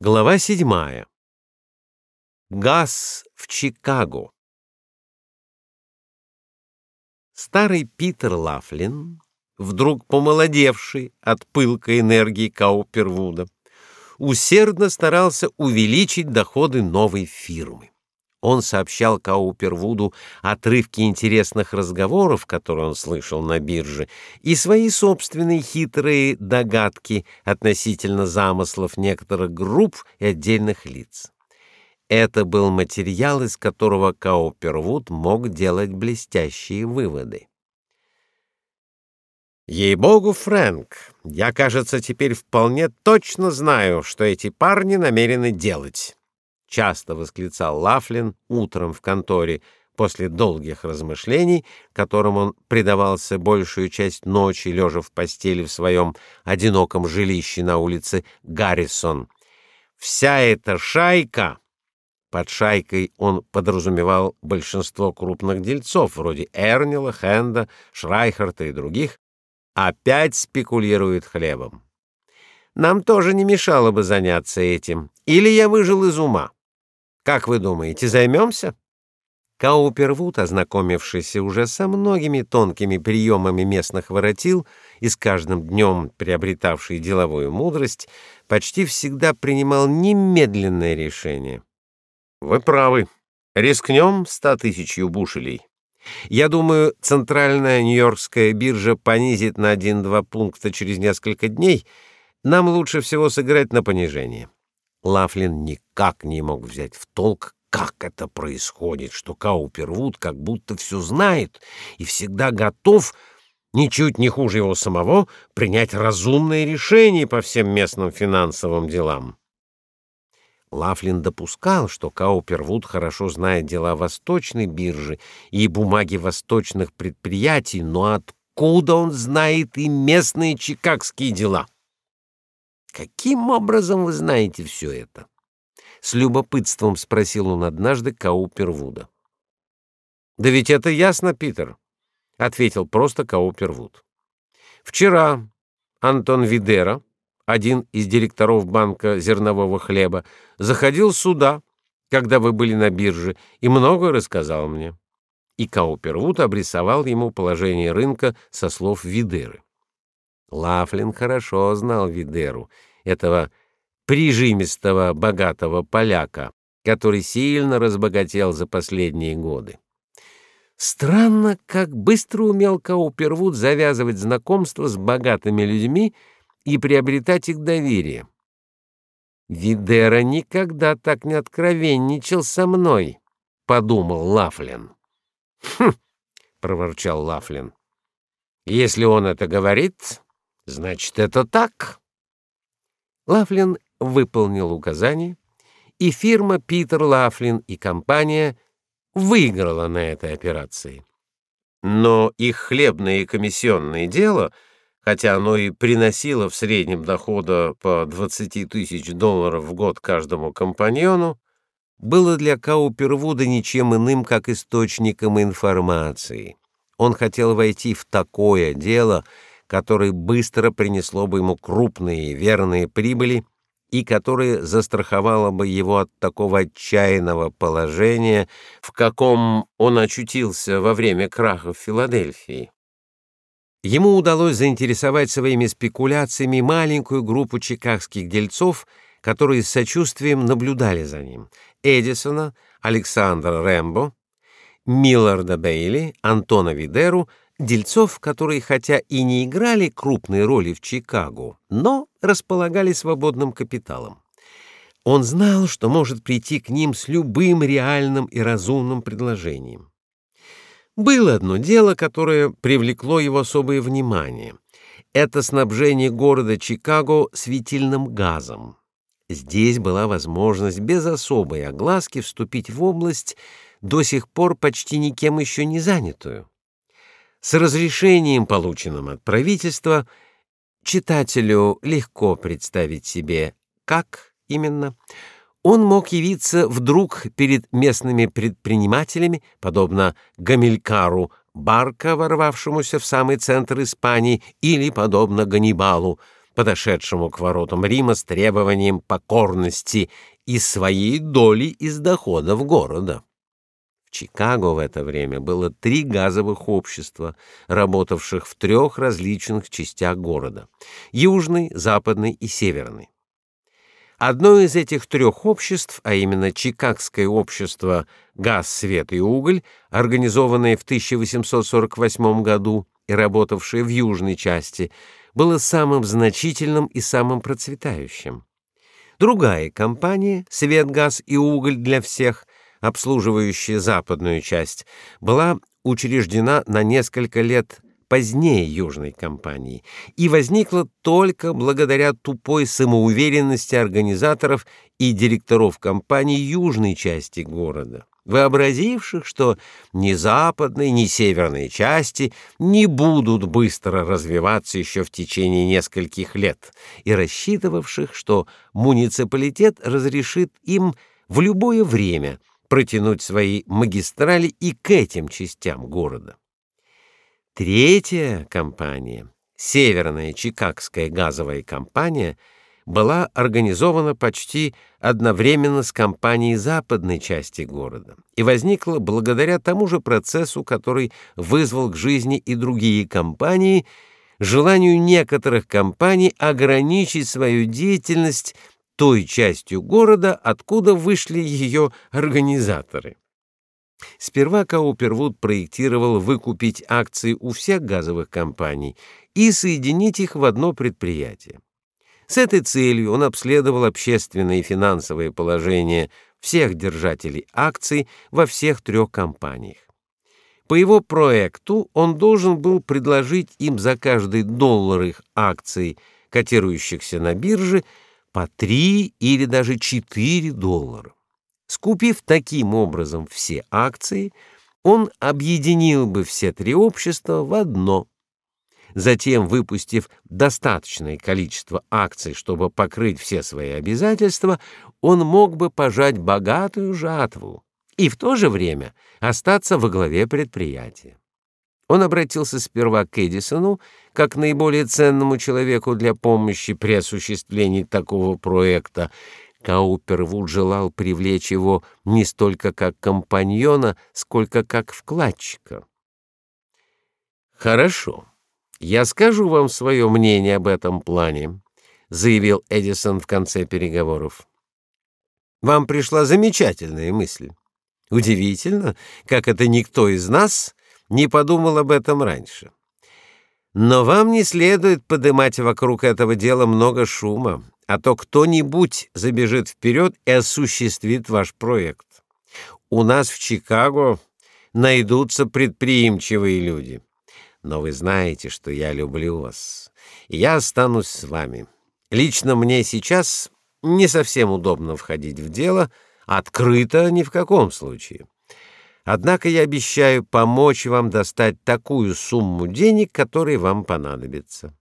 Глава седьмая. Газ в Чикаго. Старый Питер Лафлин, вдруг помолодевший от пылкой энергии Каупервуда, усердно старался увеличить доходы новой фирмы. Он сообщал Каупервуду отрывки интересных разговоров, которые он слышал на бирже, и свои собственные хитрые догадки относительно замыслов некоторых групп и отдельных лиц. Это был материал, из которого Каупервуд мог делать блестящие выводы. Ей-богу, Фрэнк, я, кажется, теперь вполне точно знаю, что эти парни намерены делать часто восклицал Лафлин утром в конторе после долгих размышлений, которым он предавался большую часть ночи, лежа в постели в своем одиноком жилище на улице Гаррисон. Вся эта шайка под шайкой он подразумевал большинство крупных дельцов, вроде Эрнила, Хенда, Шрайхерта и других, опять спекулирует хлебом. Нам тоже не мешало бы заняться этим. Или я выжил из ума. Как вы думаете, займемся? Каупервуд, ознакомившийся уже со многими тонкими приемами местных воротил и с каждым днем приобретавший деловую мудрость, почти всегда принимал немедленное решение. Вы правы. Рискнем ста тысячью бушелей. Я думаю, центральная Нью-Йоркская биржа понизит на один-два пункта через несколько дней. Нам лучше всего сыграть на понижение. Лафлин никак не мог взять в толк, как это происходит, что Каупервуд как будто все знает и всегда готов, ничуть не хуже его самого, принять разумное решение по всем местным финансовым делам. Лафлин допускал, что Каупервуд хорошо знает дела Восточной биржи и бумаги восточных предприятий, но откуда он знает и местные чикагские дела? Каким образом вы знаете все это? С любопытством спросил он однажды Каупервуда. Да ведь это ясно, Питер, ответил просто Каупервуд. Вчера Антон Видера, один из директоров банка зернового хлеба, заходил сюда, когда вы были на бирже, и многое рассказал мне. И Каупервуд обрисовал ему положение рынка со слов Видеры. Лафлин хорошо знал Видеру, этого прижимистого богатого поляка, который сильно разбогател за последние годы. Странно, как быстро умел Каупервуд завязывать знакомства с богатыми людьми и приобретать их доверие. Видера никогда так не откровенничал со мной, подумал Лафлин. Хм, проворчал Лафлин. Если он это говорит, Значит, это так. Лафлин выполнил указание, и фирма Питер Лафлин и компания выиграла на этой операции. Но их хлебное и комиссионное дело, хотя оно и приносило в среднем дохода по 20 тысяч долларов в год каждому компаньону, было для Каупервуда ничем иным, как источником информации. Он хотел войти в такое дело, которое быстро принесло бы ему крупные верные прибыли и которое застраховало бы его от такого отчаянного положения, в каком он очутился во время краха в Филадельфии. Ему удалось заинтересовать своими спекуляциями маленькую группу чикагских дельцов, которые с сочувствием наблюдали за ним: Эдисона, Александра Рэмбо, Милларда Бейли, Антона Видеру — дельцов, которые хотя и не играли крупной роли в Чикаго, но располагали свободным капиталом. Он знал, что может прийти к ним с любым реальным и разумным предложением. Было одно дело, которое привлекло его особое внимание. Это снабжение города Чикаго светильным газом. Здесь была возможность без особой огласки вступить в область, до сих пор почти никем еще не занятую. С разрешением, полученным от правительства, читателю легко представить себе, как именно он мог явиться вдруг перед местными предпринимателями, подобно Гамилькару Барка, ворвавшемуся в самый центр Испании, или подобно Ганнибалу, подошедшему к воротам Рима с требованием покорности и своей доли из доходов города. Чикаго в это время было три газовых общества, работавших в трех различных частях города: южный, западный и северный. Одно из этих трех обществ, а именно Чикагское общество «Газ, свет и уголь», организованное в 1848 году и работавшее в южной части, было самым значительным и самым процветающим. Другая компания «Свет, газ и уголь для всех», обслуживающая западную часть, была учреждена на несколько лет позднее Южной компании и возникла только благодаря тупой самоуверенности организаторов и директоров компании южной части города, вообразивших, что ни западной, ни северной части не будут быстро развиваться еще в течение нескольких лет, и рассчитывавших, что муниципалитет разрешит им в любое время протянуть свои магистрали и к этим частям города. Третья компания, Северная Чикагская газовая компания, была организована почти одновременно с компанией западной части города и возникла благодаря тому же процессу, который вызвал к жизни и другие компании, желанию некоторых компаний ограничить свою деятельность той частью города, откуда вышли ее организаторы. Сперва Каупервуд проектировал выкупить акции у всех газовых компаний и соединить их в одно предприятие. С этой целью он обследовал общественное и финансовое положение всех держателей акций во всех трех компаниях. По его проекту он должен был предложить им за каждый доллар их акций, котирующихся на бирже, по 3 или даже 4 доллара. Скупив таким образом все акции, он объединил бы все три общества в одно. Затем, выпустив достаточное количество акций, чтобы покрыть все свои обязательства, он мог бы пожать богатую жатву и в то же время остаться во главе предприятия. Он обратился сперва к Эдисону, как наиболее ценному человеку для помощи при осуществлении такого проекта, Каупервуд желал привлечь его не столько как компаньона, сколько как вкладчика. Хорошо. Я скажу вам свое мнение об этом плане, заявил Эдисон в конце переговоров. Вам пришла замечательная мысль. Удивительно, как это никто из нас не подумал об этом раньше. Но вам не следует поднимать вокруг этого дела много шума а то кто-нибудь забежит вперед и осуществит ваш проект. У нас в Чикаго найдутся предприимчивые люди. Но вы знаете, что я люблю вас. И я останусь с вами. Лично мне сейчас не совсем удобно входить в дело, открыто ни в каком случае. Однако я обещаю помочь вам достать такую сумму денег, которая вам понадобится.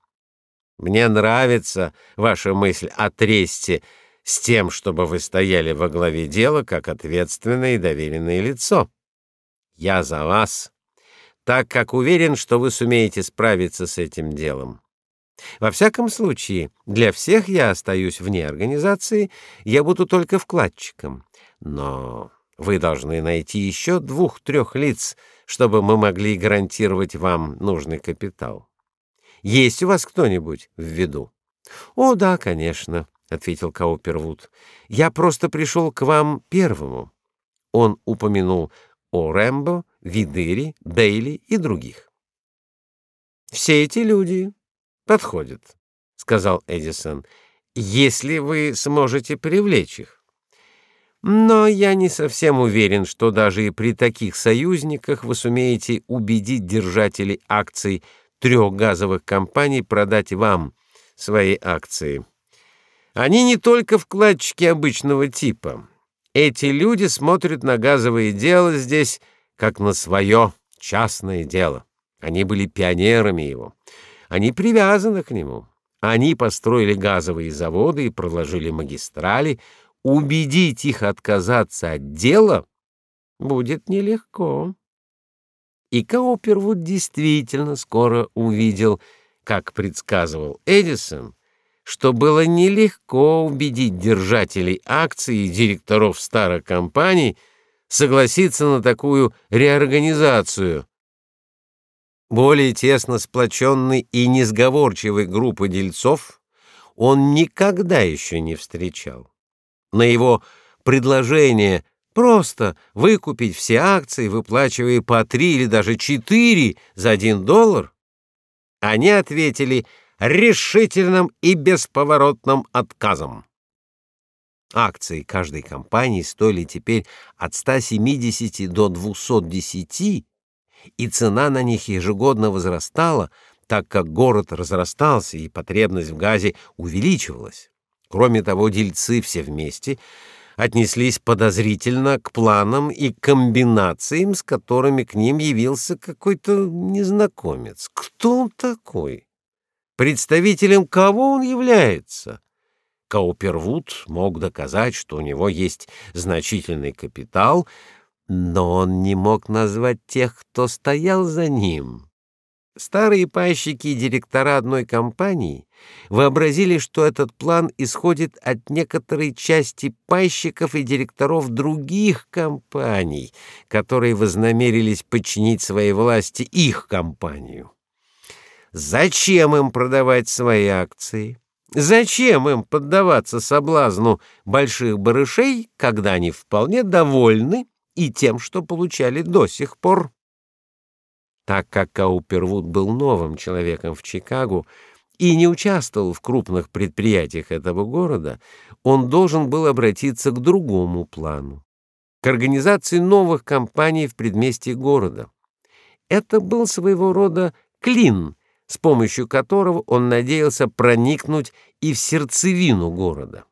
Мне нравится ваша мысль о тресте с тем, чтобы вы стояли во главе дела как ответственное и доверенное лицо. Я за вас, так как уверен, что вы сумеете справиться с этим делом. Во всяком случае, для всех я остаюсь вне организации, я буду только вкладчиком. Но вы должны найти еще двух-трех лиц, чтобы мы могли гарантировать вам нужный капитал. Есть у вас кто-нибудь в виду? О, да, конечно, ответил Каупервуд. Я просто пришел к вам первому. Он упомянул о Рэмбо, Видыре, Дейли и других. Все эти люди подходят, сказал Эдисон. Если вы сможете привлечь их. Но я не совсем уверен, что даже и при таких союзниках вы сумеете убедить держателей акций трех газовых компаний продать вам свои акции. Они не только вкладчики обычного типа. Эти люди смотрят на газовое дело здесь как на свое частное дело. Они были пионерами его. Они привязаны к нему. Они построили газовые заводы и проложили магистрали. Убедить их отказаться от дела будет нелегко. И Каупервуд действительно скоро увидел, как предсказывал Эдисон, что было нелегко убедить держателей акций и директоров старых компаний согласиться на такую реорганизацию. Более тесно сплоченной и несговорчивой группы дельцов он никогда еще не встречал. На его предложение просто выкупить все акции, выплачивая по три или даже четыре за один доллар, они ответили решительным и бесповоротным отказом. Акции каждой компании стоили теперь от 170 до 210, и цена на них ежегодно возрастала, так как город разрастался и потребность в газе увеличивалась. Кроме того, дельцы все вместе отнеслись подозрительно к планам и комбинациям, с которыми к ним явился какой-то незнакомец. Кто он такой? Представителем кого он является? Каупервуд мог доказать, что у него есть значительный капитал, но он не мог назвать тех, кто стоял за ним. Старые пайщики и директора одной компании вообразили, что этот план исходит от некоторой части пайщиков и директоров других компаний, которые вознамерились подчинить своей власти их компанию. Зачем им продавать свои акции? Зачем им поддаваться соблазну больших барышей, когда они вполне довольны и тем, что получали до сих пор? Так как Каупервуд был новым человеком в Чикаго и не участвовал в крупных предприятиях этого города, он должен был обратиться к другому плану к организации новых компаний в предместье города. Это был своего рода клин, с помощью которого он надеялся проникнуть и в сердцевину города.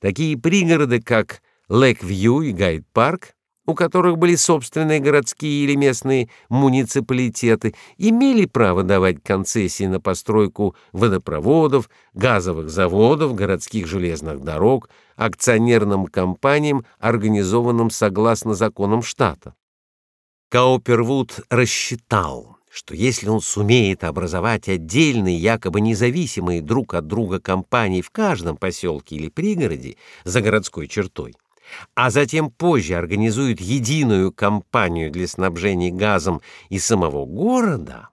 Такие пригороды, как Лэк-Вью и Гайд-Парк, у которых были собственные городские или местные муниципалитеты, имели право давать концессии на постройку водопроводов, газовых заводов, городских железных дорог, акционерным компаниям, организованным согласно законам штата. Каупервуд рассчитал, что если он сумеет образовать отдельные, якобы независимые друг от друга компании в каждом поселке или пригороде за городской чертой, а затем позже организует единую кампанию для снабжения газом и самого города,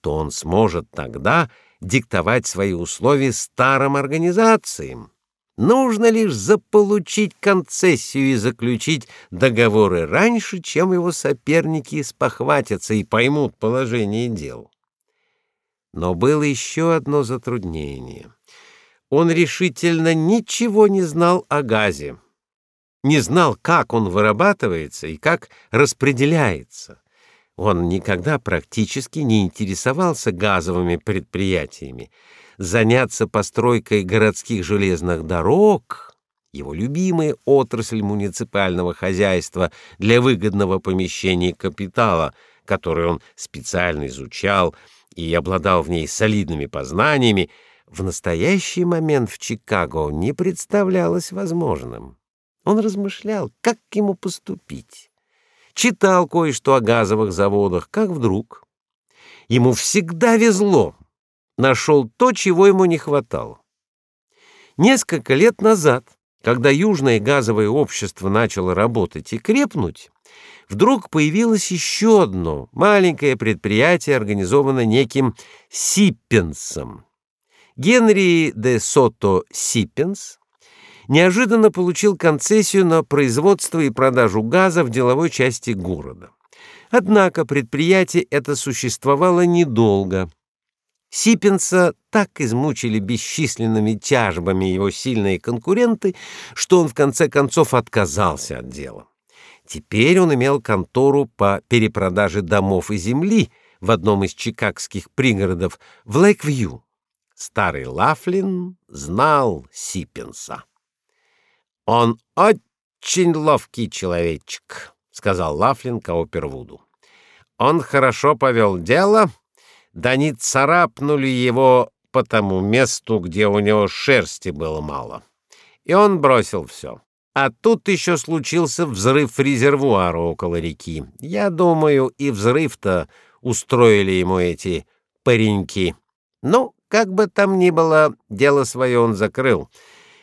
то он сможет тогда диктовать свои условия старым организациям. Нужно лишь заполучить концессию и заключить договоры раньше, чем его соперники спохватятся и поймут положение дел. Но было еще одно затруднение. Он решительно ничего не знал о газе не знал, как он вырабатывается и как распределяется. Он никогда практически не интересовался газовыми предприятиями. Заняться постройкой городских железных дорог его любимая отрасль муниципального хозяйства для выгодного помещения капитала, который он специально изучал и обладал в ней солидными познаниями, в настоящий момент в Чикаго не представлялось возможным. Он размышлял, как ему поступить. Читал кое-что о газовых заводах, как вдруг. Ему всегда везло. Нашел то, чего ему не хватало. Несколько лет назад, когда Южное газовое общество начало работать и крепнуть, вдруг появилось еще одно маленькое предприятие, организованное неким Сиппенсом. Генри де Сото Сиппенс неожиданно получил концессию на производство и продажу газа в деловой части города. Однако предприятие это существовало недолго. Сипенса так измучили бесчисленными тяжбами его сильные конкуренты, что он в конце концов отказался от дела. Теперь он имел контору по перепродаже домов и земли в одном из чикагских пригородов в Лейквью. Старый Лафлин знал Сипенса. Он очень ловкий человечек, сказал Лафлин Каупервуду. Он хорошо повел дело, да не царапнули его по тому месту, где у него шерсти было мало. И он бросил все. А тут еще случился взрыв резервуара около реки. Я думаю, и взрыв-то устроили ему эти пареньки. Ну, как бы там ни было, дело свое он закрыл.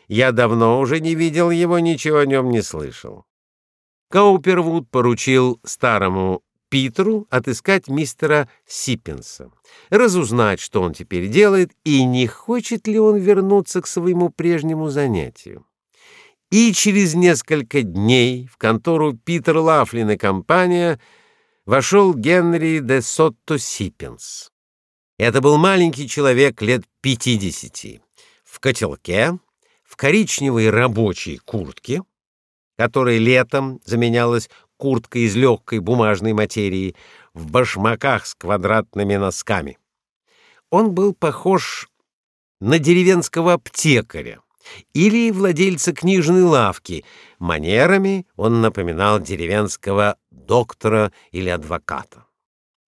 Я давно уже не видел его, ничего о нем не слышал. Каупервуд поручил старому Питеру отыскать мистера Сиппенса, разузнать, что он теперь делает и не хочет ли он вернуться к своему прежнему занятию. И через несколько дней в контору Питер Лафлин и компания вошел Генри де Сотто Сиппенс. Это был маленький человек лет пятидесяти, в котелке, в коричневой рабочей куртке, которая летом заменялась курткой из легкой бумажной материи, в башмаках с квадратными носками. Он был похож на деревенского аптекаря или владельца книжной лавки. Манерами он напоминал деревенского доктора или адвоката.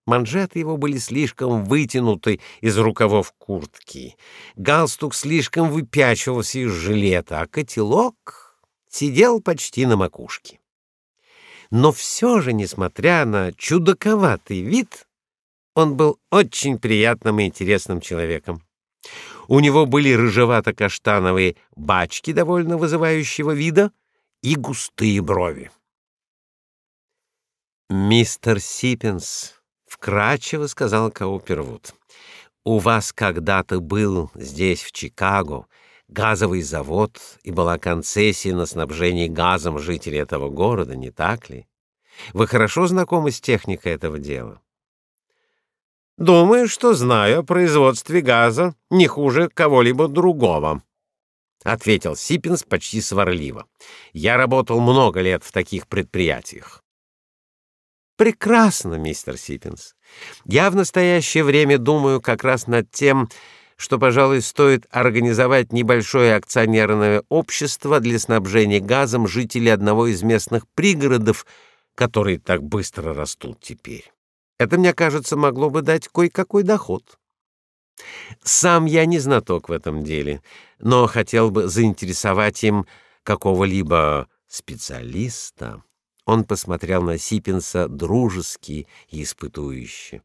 Манжеты его были слишком вытянуты из рукавов куртки. Галстук слишком выпячивался из жилета, а котелок сидел почти на макушке но все же, несмотря на чудаковатый вид, он был очень приятным и интересным человеком. У него были рыжевато-каштановые бачки довольно вызывающего вида и густые брови. «Мистер Сиппенс», — вкратчиво сказал Каупервуд, — «у вас когда-то был здесь, в Чикаго, газовый завод и была концессия на снабжение газом жителей этого города, не так ли? Вы хорошо знакомы с техникой этого дела? Думаю, что знаю о производстве газа не хуже кого-либо другого, ответил Сипинс почти сварливо. Я работал много лет в таких предприятиях. Прекрасно, мистер Сипинс. Я в настоящее время думаю как раз над тем, что, пожалуй, стоит организовать небольшое акционерное общество для снабжения газом жителей одного из местных пригородов, которые так быстро растут теперь. Это, мне кажется, могло бы дать кое-какой доход. Сам я не знаток в этом деле, но хотел бы заинтересовать им какого-либо специалиста. Он посмотрел на Сипенса дружески и испытующе.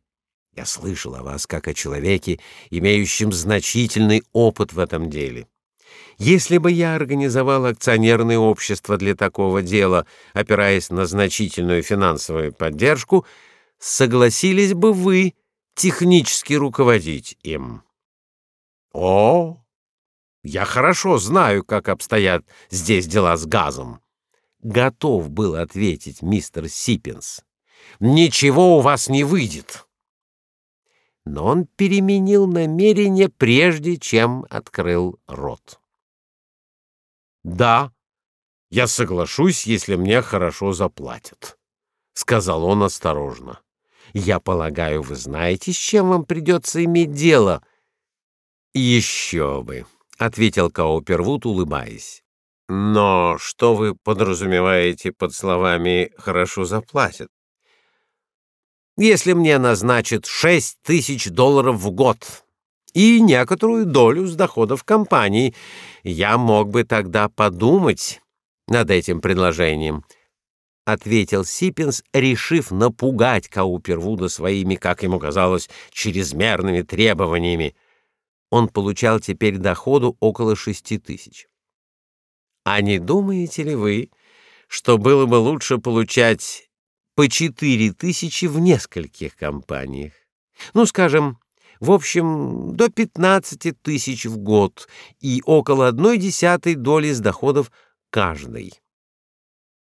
Я слышал о вас как о человеке, имеющем значительный опыт в этом деле. Если бы я организовал акционерное общество для такого дела, опираясь на значительную финансовую поддержку, согласились бы вы технически руководить им? О, я хорошо знаю, как обстоят здесь дела с газом. Готов был ответить мистер Сиппенс. Ничего у вас не выйдет но он переменил намерение прежде, чем открыл рот. Да, я соглашусь, если мне хорошо заплатят, сказал он осторожно. Я полагаю, вы знаете, с чем вам придется иметь дело. Еще бы, ответил Каупервуд, улыбаясь. Но что вы подразумеваете под словами хорошо заплатят? если мне назначат шесть тысяч долларов в год и некоторую долю с доходов компании, я мог бы тогда подумать над этим предложением, ответил Сипенс, решив напугать Каупервуда своими, как ему казалось, чрезмерными требованиями. Он получал теперь доходу около шести тысяч. А не думаете ли вы, что было бы лучше получать по четыре тысячи в нескольких компаниях. Ну, скажем, в общем, до пятнадцати тысяч в год и около одной десятой доли с доходов каждой.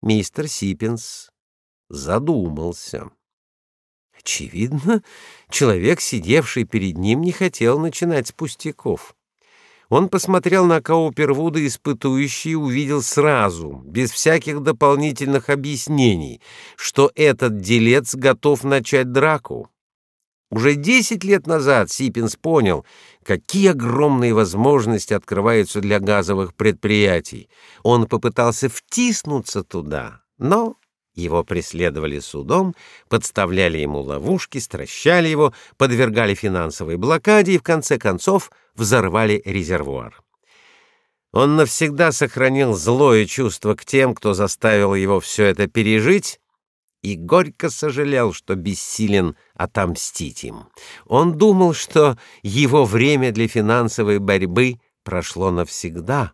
Мистер Сиппенс задумался. Очевидно, человек, сидевший перед ним, не хотел начинать с пустяков. Он посмотрел на Каупервуда испытующе и увидел сразу, без всяких дополнительных объяснений, что этот делец готов начать драку. Уже десять лет назад Сипинс понял, какие огромные возможности открываются для газовых предприятий. Он попытался втиснуться туда, но его преследовали судом, подставляли ему ловушки, стращали его, подвергали финансовой блокаде и в конце концов взорвали резервуар. Он навсегда сохранил злое чувство к тем, кто заставил его все это пережить, и горько сожалел, что бессилен отомстить им. Он думал, что его время для финансовой борьбы прошло навсегда.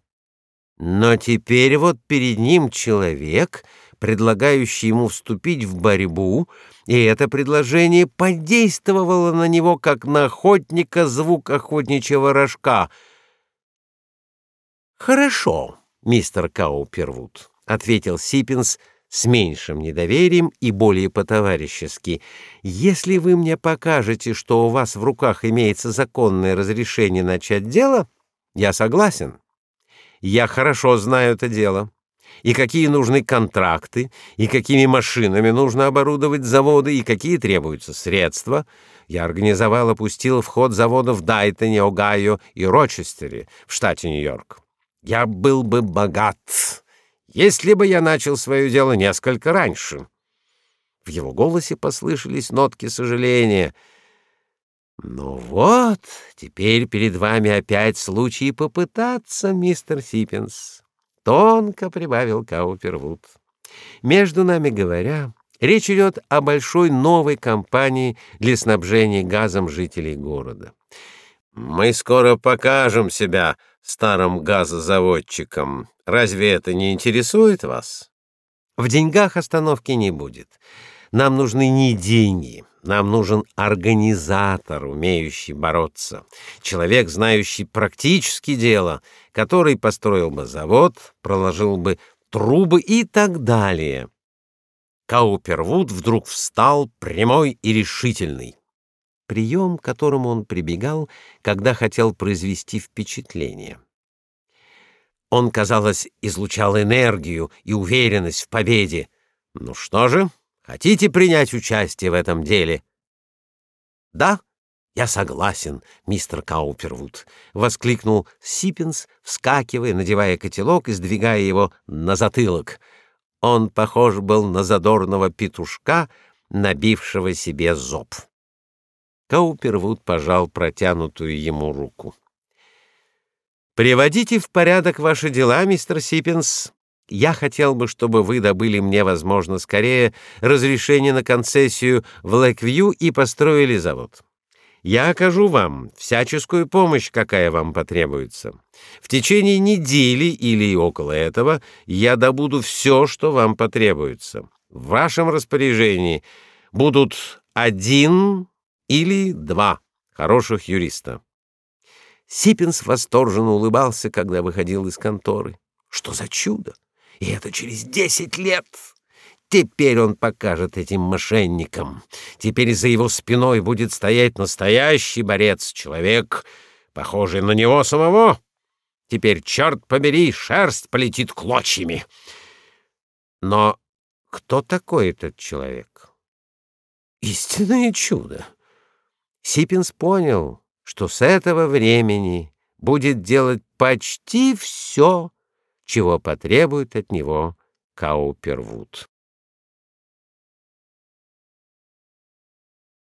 Но теперь вот перед ним человек, предлагающий ему вступить в борьбу, и это предложение подействовало на него, как на охотника звук охотничьего рожка. «Хорошо, мистер Каупервуд», — ответил Сиппинс с меньшим недоверием и более по-товарищески. «Если вы мне покажете, что у вас в руках имеется законное разрешение начать дело, я согласен. Я хорошо знаю это дело» и какие нужны контракты, и какими машинами нужно оборудовать заводы, и какие требуются средства. Я организовал и пустил в ход заводы в Дайтоне, Огайо и Рочестере в штате Нью-Йорк. Я был бы богат, если бы я начал свое дело несколько раньше. В его голосе послышались нотки сожаления. Ну вот, теперь перед вами опять случай попытаться, мистер Сиппенс тонко прибавил Каупервуд. Между нами говоря, речь идет о большой новой компании для снабжения газом жителей города. Мы скоро покажем себя старым газозаводчикам. Разве это не интересует вас? В деньгах остановки не будет. Нам нужны не деньги, нам нужен организатор, умеющий бороться, человек, знающий практически дело, который построил бы завод, проложил бы трубы и так далее. Каупервуд вдруг встал прямой и решительный. Прием, к которому он прибегал, когда хотел произвести впечатление. Он, казалось, излучал энергию и уверенность в победе. Ну что же, Хотите принять участие в этом деле? Да, я согласен, мистер Каупервуд, воскликнул Сиппенс, вскакивая, надевая котелок и сдвигая его на затылок. Он похож был на задорного петушка, набившего себе зоб. Каупервуд пожал протянутую ему руку. Приводите в порядок ваши дела, мистер Сиппенс, я хотел бы, чтобы вы добыли мне, возможно, скорее разрешение на концессию в Лэквью и построили завод. Я окажу вам всяческую помощь, какая вам потребуется. В течение недели или около этого я добуду все, что вам потребуется. В вашем распоряжении будут один или два хороших юриста. Сиппенс восторженно улыбался, когда выходил из конторы. Что за чудо! И это через десять лет. Теперь он покажет этим мошенникам. Теперь за его спиной будет стоять настоящий борец, человек, похожий на него самого. Теперь, черт побери, шерсть полетит клочьями. Но кто такой этот человек? Истинное чудо. Сипинс понял, что с этого времени будет делать почти все, чего потребует от него Каупервуд.